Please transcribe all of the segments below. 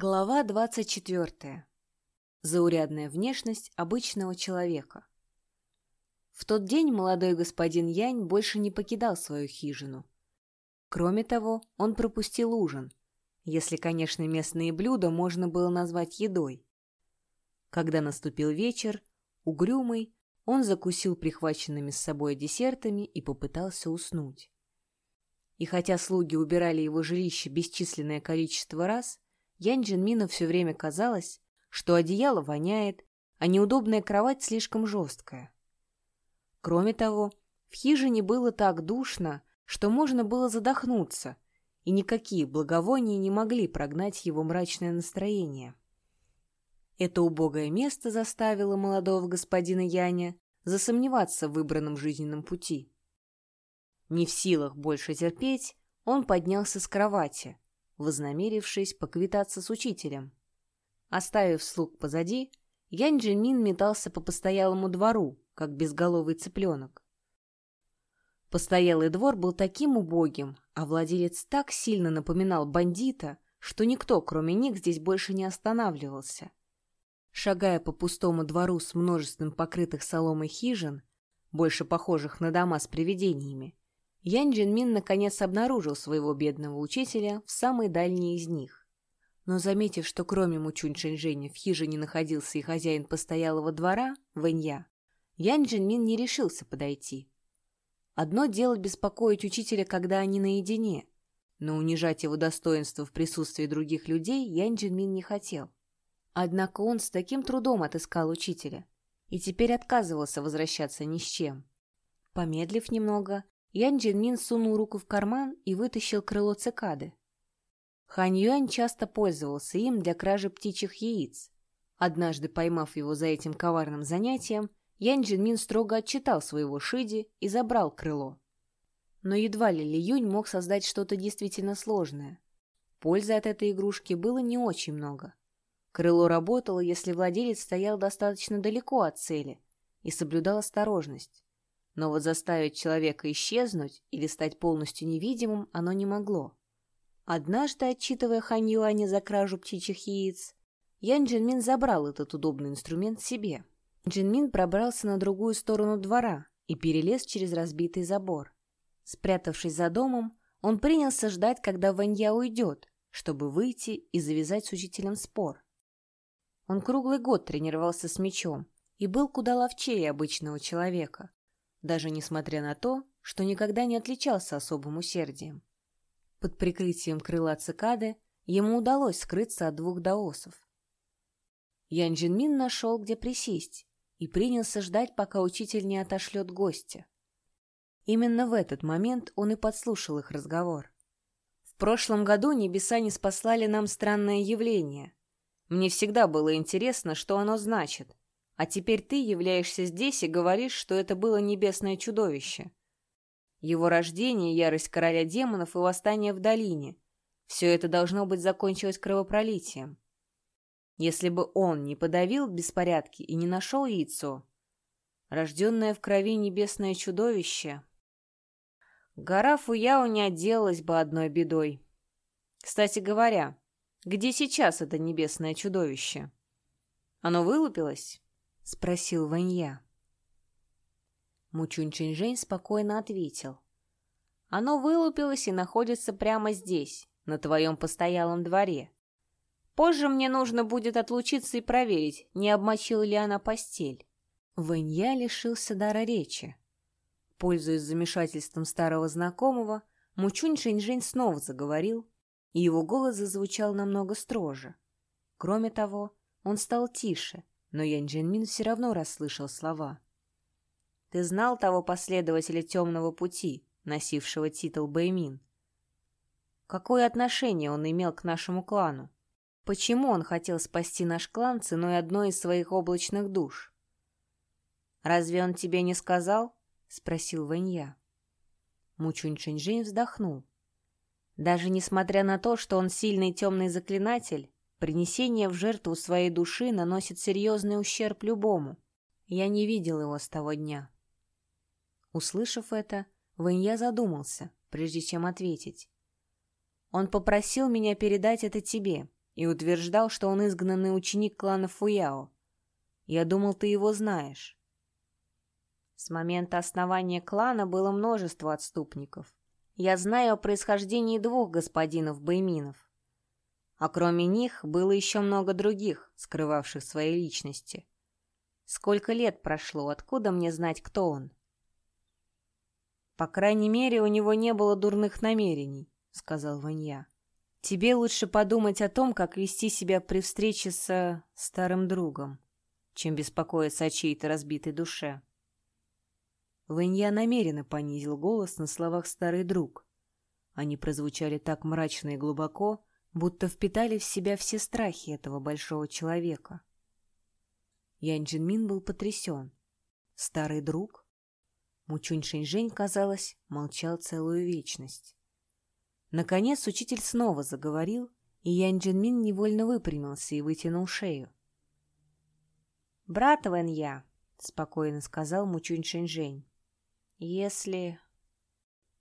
Глава 24. Заурядная внешность обычного человека. В тот день молодой господин Янь больше не покидал свою хижину. Кроме того, он пропустил ужин, если, конечно, местные блюда можно было назвать едой. Когда наступил вечер, угрюмый, он закусил прихваченными с собой десертами и попытался уснуть. И хотя слуги убирали его жилище бесчисленное количество раз, Янь Джинмину все время казалось, что одеяло воняет, а неудобная кровать слишком жесткая. Кроме того, в хижине было так душно, что можно было задохнуться, и никакие благовония не могли прогнать его мрачное настроение. Это убогое место заставило молодого господина Яня засомневаться в выбранном жизненном пути. Не в силах больше терпеть, он поднялся с кровати, вознамерившись поквитаться с учителем. Оставив слуг позади, Янь Джинмин метался по постоялому двору, как безголовый цыпленок. Постоялый двор был таким убогим, а владелец так сильно напоминал бандита, что никто, кроме них, здесь больше не останавливался. Шагая по пустому двору с множеством покрытых соломой хижин, больше похожих на дома с привидениями, Ян Джинмин наконец обнаружил своего бедного учителя в самой дальней из них. Но заметив, что кроме Мучунь Шэньжэня в хижине находился и хозяин постоялого двора, Вэнья, Ян Джинмин не решился подойти. Одно дело беспокоить учителя, когда они наедине, но унижать его достоинство в присутствии других людей Ян Джинмин не хотел. Однако он с таким трудом отыскал учителя и теперь отказывался возвращаться ни с чем. Помедлив немного, Ян Джинмин сунул руку в карман и вытащил крыло цикады. Хань Юань часто пользовался им для кражи птичьих яиц. Однажды, поймав его за этим коварным занятием, Ян Джинмин строго отчитал своего Шиди и забрал крыло. Но едва ли Ли Юнь мог создать что-то действительно сложное. Пользы от этой игрушки было не очень много. Крыло работало, если владелец стоял достаточно далеко от цели и соблюдал осторожность. Но вот заставить человека исчезнуть или стать полностью невидимым оно не могло. Однажды, отчитывая Хань Юаня за кражу птичьих яиц, Ян Джинмин забрал этот удобный инструмент себе. Джинмин пробрался на другую сторону двора и перелез через разбитый забор. Спрятавшись за домом, он принялся ждать, когда Ванья уйдет, чтобы выйти и завязать с учителем спор. Он круглый год тренировался с мечом и был куда ловчее обычного человека даже несмотря на то, что никогда не отличался особым усердием. Под прикрытием крыла цикады ему удалось скрыться от двух даосов. Ян Джинмин нашел, где присесть, и принялся ждать, пока учитель не отошлет гостя. Именно в этот момент он и подслушал их разговор. «В прошлом году небеса не спаслали нам странное явление. Мне всегда было интересно, что оно значит, а теперь ты являешься здесь и говоришь, что это было небесное чудовище. Его рождение, ярость короля демонов и восстание в долине — все это должно быть закончилось кровопролитием. Если бы он не подавил беспорядки и не нашел яйцо, рожденное в крови небесное чудовище, гора Фуяо не отделалась бы одной бедой. Кстати говоря, где сейчас это небесное чудовище? Оно вылупилось? — спросил Ванья. Мучунь Чинжэнь спокойно ответил. «Оно вылупилось и находится прямо здесь, на твоем постоялом дворе. Позже мне нужно будет отлучиться и проверить, не обмочила ли она постель». Ванья лишился дара речи. Пользуясь замешательством старого знакомого, Мучунь Шинжэнь снова заговорил, и его голос зазвучал намного строже. Кроме того, он стал тише — но Ян Джинмин все равно расслышал слова. «Ты знал того последователя темного пути, носившего титул Бэймин? Какое отношение он имел к нашему клану? Почему он хотел спасти наш клан ценой одной из своих облачных душ?» «Разве он тебе не сказал?» — спросил Вэнья. Мучунь Чэньжэнь вздохнул. Даже несмотря на то, что он сильный темный заклинатель, Принесение в жертву своей души наносит серьезный ущерб любому. Я не видел его с того дня. Услышав это, Вэнья задумался, прежде чем ответить. Он попросил меня передать это тебе и утверждал, что он изгнанный ученик клана Фуяо. Я думал, ты его знаешь. С момента основания клана было множество отступников. Я знаю о происхождении двух господинов Байминов. А кроме них было еще много других, скрывавших свои личности. Сколько лет прошло, откуда мне знать, кто он? По крайней мере, у него не было дурных намерений, сказал Ванья. Тебе лучше подумать о том, как вести себя при встрече со старым другом, чем беспокоиться о чьей-то разбитой душе. Ванья намеренно понизил голос на словах «старый друг». Они прозвучали так мрачно и глубоко, будто впитали в себя все страхи этого большого человека. Ян Джинмин был потрясен. Старый друг? Мучунь Шэньжэнь, казалось, молчал целую вечность. Наконец учитель снова заговорил, и Ян Джинмин невольно выпрямился и вытянул шею. «Брат Вэнья», — спокойно сказал Мучунь Шэньжэнь, — «если...»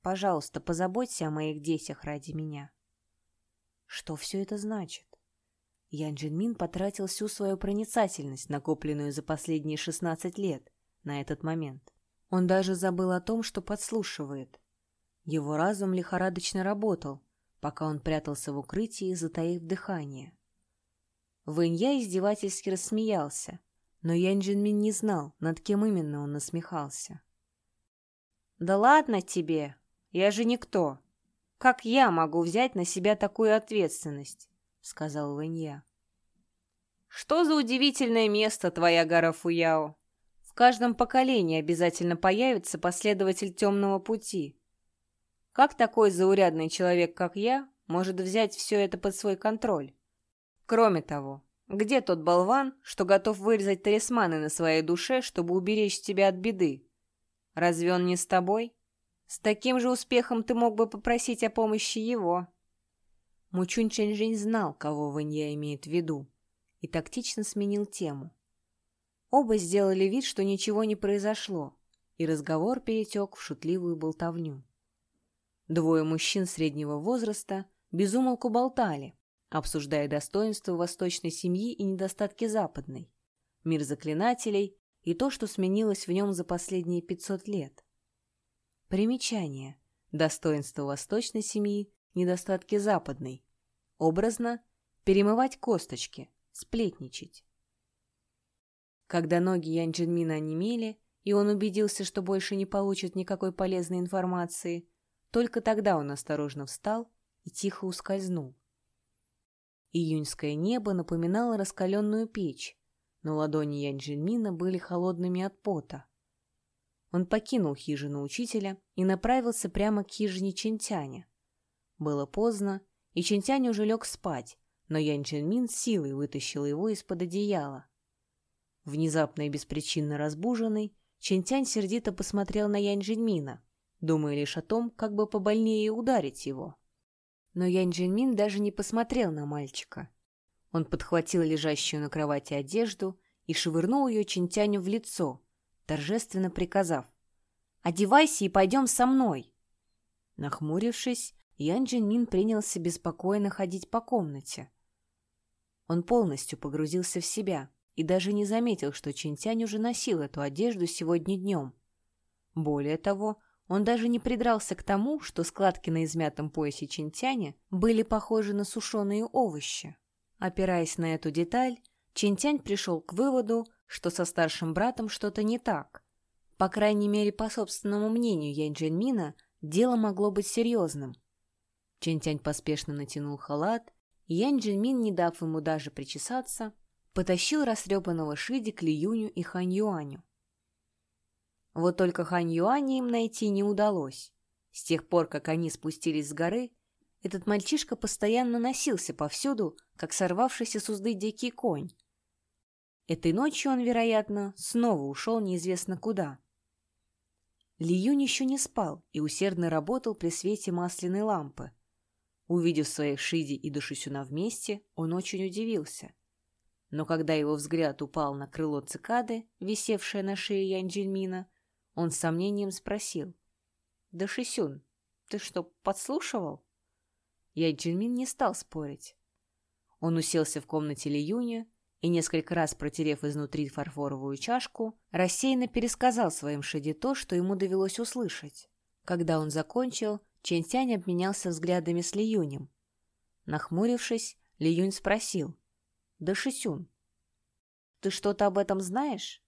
«Пожалуйста, позаботься о моих детях ради меня». Что все это значит? Ян Джинмин потратил всю свою проницательность, накопленную за последние 16 лет, на этот момент. Он даже забыл о том, что подслушивает. Его разум лихорадочно работал, пока он прятался в укрытии, затаив дыхание. Вэнья издевательски рассмеялся, но Ян Джинмин не знал, над кем именно он насмехался. «Да ладно тебе! Я же никто! Как я могу взять на себя такую ответственность?» сказал Вэнья. «Что за удивительное место твоя гора Фуяо? В каждом поколении обязательно появится последователь темного пути. Как такой заурядный человек, как я, может взять все это под свой контроль? Кроме того, где тот болван, что готов вырезать талисманы на своей душе, чтобы уберечь тебя от беды? Разве он не с тобой? С таким же успехом ты мог бы попросить о помощи его». Мучунь Чэньжэнь знал, кого Вэнья имеет в виду, и тактично сменил тему. Оба сделали вид, что ничего не произошло, и разговор перетек в шутливую болтовню. Двое мужчин среднего возраста безумолку болтали, обсуждая достоинства восточной семьи и недостатки западной, мир заклинателей и то, что сменилось в нем за последние 500 лет. Примечание. Достоинства восточной семьи, недостатки западной. Образно перемывать косточки, сплетничать. Когда ноги Ян Джинмина онемели, и он убедился, что больше не получит никакой полезной информации, только тогда он осторожно встал и тихо ускользнул. Июньское небо напоминало раскаленную печь, но ладони Ян Джинмина были холодными от пота. Он покинул хижину учителя и направился прямо к хижине Чентяня. Было поздно, и Чинтянь уже лег спать, но Ян Чжэньмин силой вытащил его из-под одеяла. Внезапно и беспричинно разбуженный, Чинтянь сердито посмотрел на Янь Джиньмина, думая лишь о том, как бы побольнее ударить его. Но Янь Джиньмин даже не посмотрел на мальчика. Он подхватил лежащую на кровати одежду и швырнул ее Чинтяню в лицо, торжественно приказав «Одевайся и пойдем со мной!» Нахмурившись, Ян Джинмин принялся беспокойно ходить по комнате. Он полностью погрузился в себя и даже не заметил, что Чинтянь уже носил эту одежду сегодня днем. Более того, он даже не придрался к тому, что складки на измятом поясе Чинтяня были похожи на сушеные овощи. Опираясь на эту деталь, Чинтянь пришел к выводу, что со старшим братом что-то не так. По крайней мере, по собственному мнению Янь Джинмина, дело могло быть серьезным – Чэнь-Тянь поспешно натянул халат, и Янь Джинмин, не дав ему даже причесаться, потащил растрепанного Шиди к Ли Юню и Хань Юаню. Вот только Хань Юаня им найти не удалось. С тех пор, как они спустились с горы, этот мальчишка постоянно носился повсюду, как сорвавшийся с узды дикий конь. Этой ночью он, вероятно, снова ушел неизвестно куда. Ли Юнь еще не спал и усердно работал при свете масляной лампы, Увидев своих Шиди и Душисюна вместе, он очень удивился. Но когда его взгляд упал на крыло цикады, висевшее на шее Янь он с сомнением спросил. «Душисюн, ты что, подслушивал?» Янь не стал спорить. Он уселся в комнате Лиюня и, несколько раз протерев изнутри фарфоровую чашку, рассеянно пересказал своим Шиде то, что ему довелось услышать. Когда он закончил, Чентянь обменялся взглядами с Лиюнем. Нахмурившись, Лиюнь спросил. «Да Шисюн, ты что-то об этом знаешь?»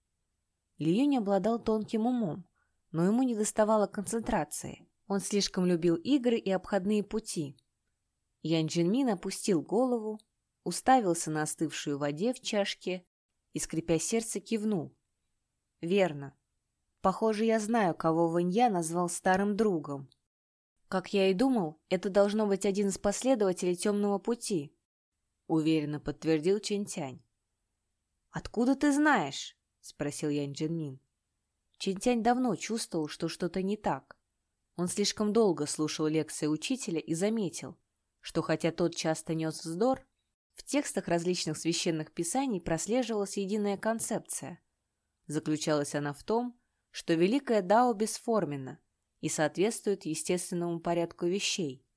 Лиюнь обладал тонким умом, но ему не доставало концентрации. Он слишком любил игры и обходные пути. Ян Джинмин опустил голову, уставился на остывшую воде в чашке и, скрипя сердце, кивнул. «Верно. Похоже, я знаю, кого Ванья назвал старым другом. Как я и думал, это должно быть один из последователей темного пути», — уверенно подтвердил Чентянь. «Откуда ты знаешь?» — спросил Ян Джинмин. Чинтянь давно чувствовал, что что-то не так. Он слишком долго слушал лекции учителя и заметил, что хотя тот часто нес вздор, в текстах различных священных писаний прослеживалась единая концепция. Заключалась она в том, что великое Дао бесформенно и соответствует естественному порядку вещей.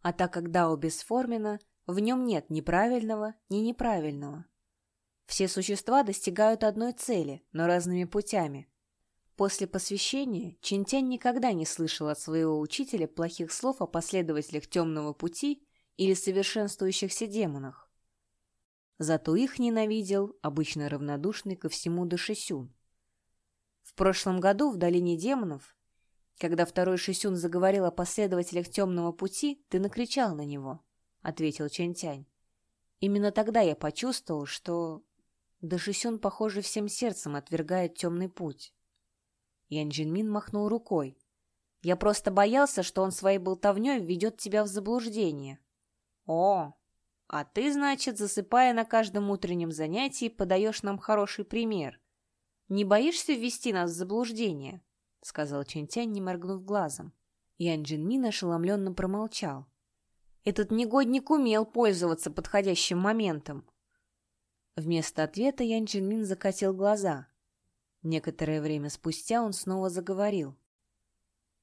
А так как Дао бесформенно, в нем нет ни правильного, ни неправильного. Все существа достигают одной цели, но разными путями. После посвящения Чинтянь никогда не слышал от своего учителя плохих слов о последователях темного пути или совершенствующихся демонах. Зато их ненавидел обычно равнодушный ко всему Дашисюн. В прошлом году в Долине демонов, когда второй Шисюн заговорил о последователях темного пути, ты накричал на него, — ответил Чентянь. Именно тогда я почувствовал, что да Шисюн, похоже, всем сердцем отвергает темный путь. Ян Джинмин махнул рукой. «Я просто боялся, что он своей болтовней введет тебя в заблуждение». «О, а ты, значит, засыпая на каждом утреннем занятии, подаешь нам хороший пример. Не боишься ввести нас в заблуждение?» — сказал Чентянь, не моргнув глазом. Ян Джинмин ошеломленно промолчал. Этот негодник умел пользоваться подходящим моментом. Вместо ответа Ян Чинмин закатил глаза. Некоторое время спустя он снова заговорил.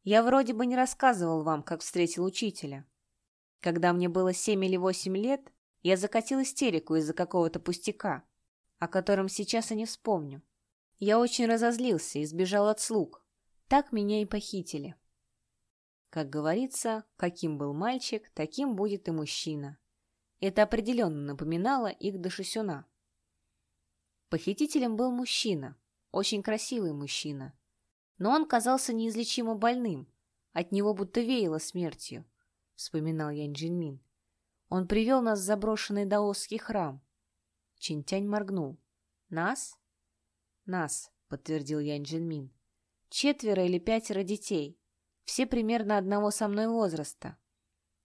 «Я вроде бы не рассказывал вам, как встретил учителя. Когда мне было семь или восемь лет, я закатил истерику из-за какого-то пустяка, о котором сейчас и не вспомню. Я очень разозлился и сбежал от слуг. Так меня и похитили. Как говорится, каким был мальчик, таким будет и мужчина. Это определенно напоминало их до. Похитителем был мужчина, очень красивый мужчина. Но он казался неизлечимо больным, от него будто веяло смертью, — вспоминал Ян Джинмин. Он привел нас в заброшенный даосский храм. Чинтянь моргнул. «Нас?» «Нас», — подтвердил Ян Джинмин. «Четверо или пятеро детей, все примерно одного со мной возраста.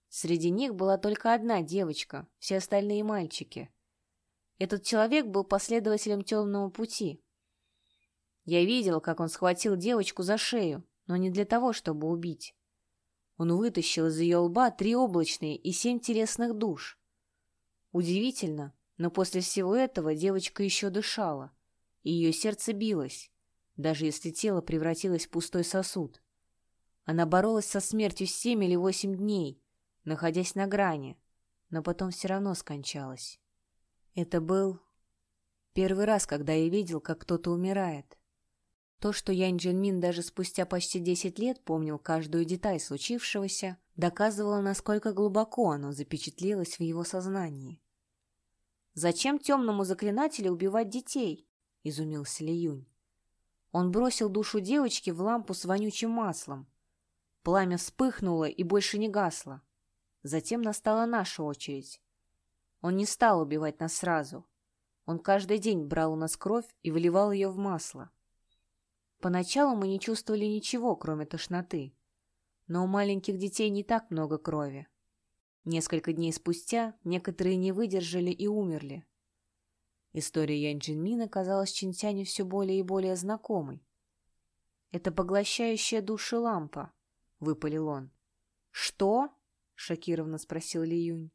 Среди них была только одна девочка, все остальные мальчики. Этот человек был последователем темного пути. Я видел, как он схватил девочку за шею, но не для того, чтобы убить. Он вытащил из ее лба три облачные и семь телесных душ. Удивительно, но после всего этого девочка еще дышала, и ее сердце билось, даже если тело превратилось в пустой сосуд. Она боролась со смертью семь или восемь дней, находясь на грани, но потом все равно скончалась. Это был первый раз, когда я видел, как кто-то умирает. То, что Янь Джинмин даже спустя почти десять лет помнил каждую деталь случившегося, доказывало, насколько глубоко оно запечатлелось в его сознании. «Зачем темному заклинателю убивать детей?» — изумился Ли Юнь. Он бросил душу девочки в лампу с вонючим маслом. Пламя вспыхнуло и больше не гасло. Затем настала наша очередь. Он не стал убивать нас сразу. Он каждый день брал у нас кровь и выливал ее в масло. Поначалу мы не чувствовали ничего, кроме тошноты. Но у маленьких детей не так много крови. Несколько дней спустя некоторые не выдержали и умерли. История Ян Джинмина казалась Чинтяню все более и более знакомой. «Это поглощающая души лампа», — выпалил он. «Что?» — шокированно спросил Ли Юнь.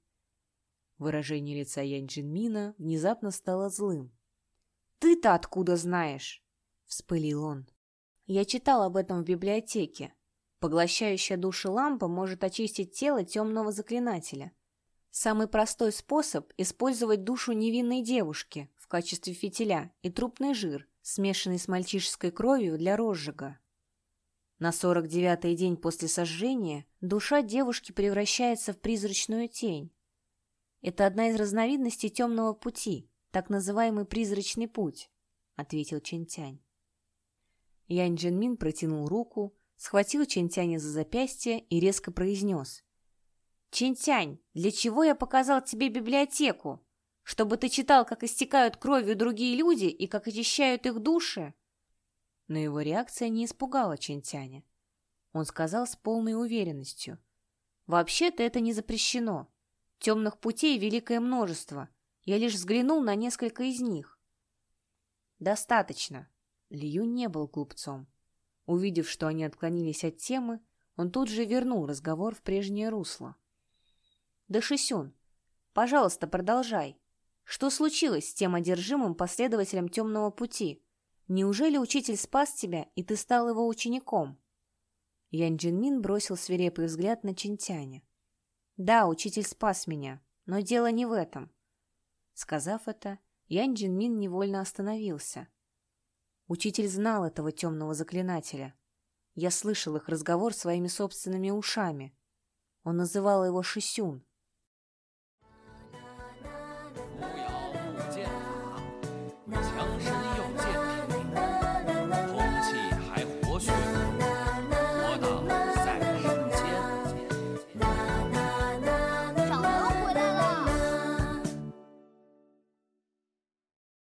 Выражение лица Янь Джинмина внезапно стало злым. «Ты-то откуда знаешь?» — вспылил он. «Я читал об этом в библиотеке. Поглощающая души лампа может очистить тело темного заклинателя. Самый простой способ – использовать душу невинной девушки в качестве фитиля и трупный жир, смешанный с мальчишеской кровью для розжига. На 49-й день после сожжения душа девушки превращается в призрачную тень. Это одна из разновидностей темного пути, так называемый призрачный путь, ответил Чентянь. Янь Джинмин протянул руку, схватил Чентяня за запястье и резко произнес. «Чентянь, для чего я показал тебе библиотеку? Чтобы ты читал, как истекают кровью другие люди и как очищают их души?» Но его реакция не испугала Чентяня. Он сказал с полной уверенностью. «Вообще-то это не запрещено. Темных путей великое множество. Я лишь взглянул на несколько из них». «Достаточно». Лью не был глупцом. Увидев, что они отклонились от темы, он тут же вернул разговор в прежнее русло. «Да, Шисюн, пожалуйста, продолжай. Что случилось с тем одержимым последователем темного пути?» Неужели учитель спас тебя, и ты стал его учеником?» Ян Джинмин бросил свирепый взгляд на Чинтяня. «Да, учитель спас меня, но дело не в этом». Сказав это, Ян Джинмин невольно остановился. Учитель знал этого темного заклинателя. Я слышал их разговор своими собственными ушами. Он называл его Шисюн.